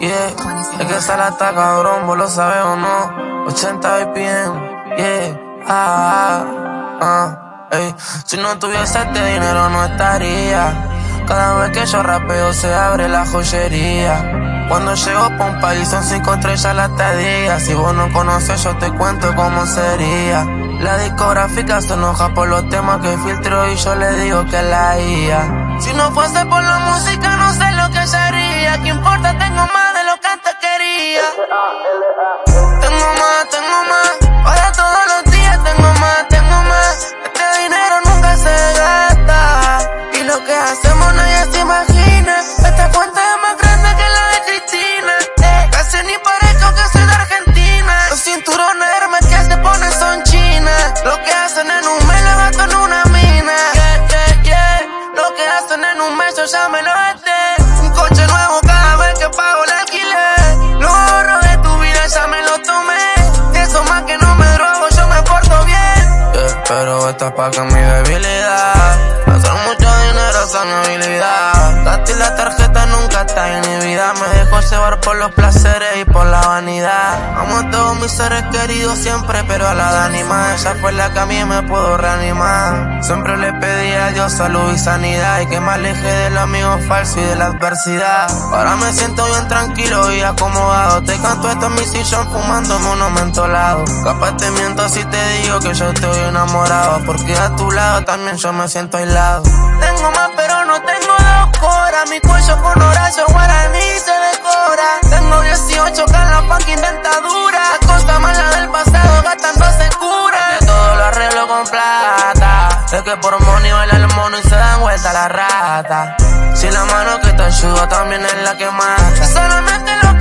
yeah. Es que esa la está cabrón, vos lo sabes o no. 80 BPM, yeah. Ah, ah, ah, ey. Si no tuviese este dinero no estaría. Cada vez que yo rapeo se abre la joyería. Cuando llego pa' un país son cinco estrellas la estadía. Si vos no conoces yo te cuento cómo sería. La discográfica se enoja por los temas que filtro y yo le digo que la IA. Si no fuese por la música no sé lo que sería. ¿Qué importa? Tengo más en un mes yo ya me lo gasté. Un coche nuevo cada vez que pago el alquiler. Los ahorros de tu vida ya me lo tomé. Eso más que no me drogo, yo me porto bien. Yeah, pero esta pa' que mi debilidad. Hacer mucho dinero esa por los placeres y por la vanidad. Amo a todos mis seres queridos siempre, pero a la de animar. Ella fue la que a mí me puedo reanimar. Siempre le pedí a Dios salud y sanidad. Y que me aleje de los amigos falsos y de la adversidad. Ahora me siento bien tranquilo y acomodado. Te canto esto en mi sillón fumándome unos. Capaz te miento si te digo que yo estoy enamorado. Porque a tu lado también yo me siento aislado. Tengo más, pero no tengo dos coras. Mi cuello con Horacio Guaraní se Es que por money baila el mono y se dan vuelta la rata. Si la mano que te ayuda también es la que mata. Solamente lo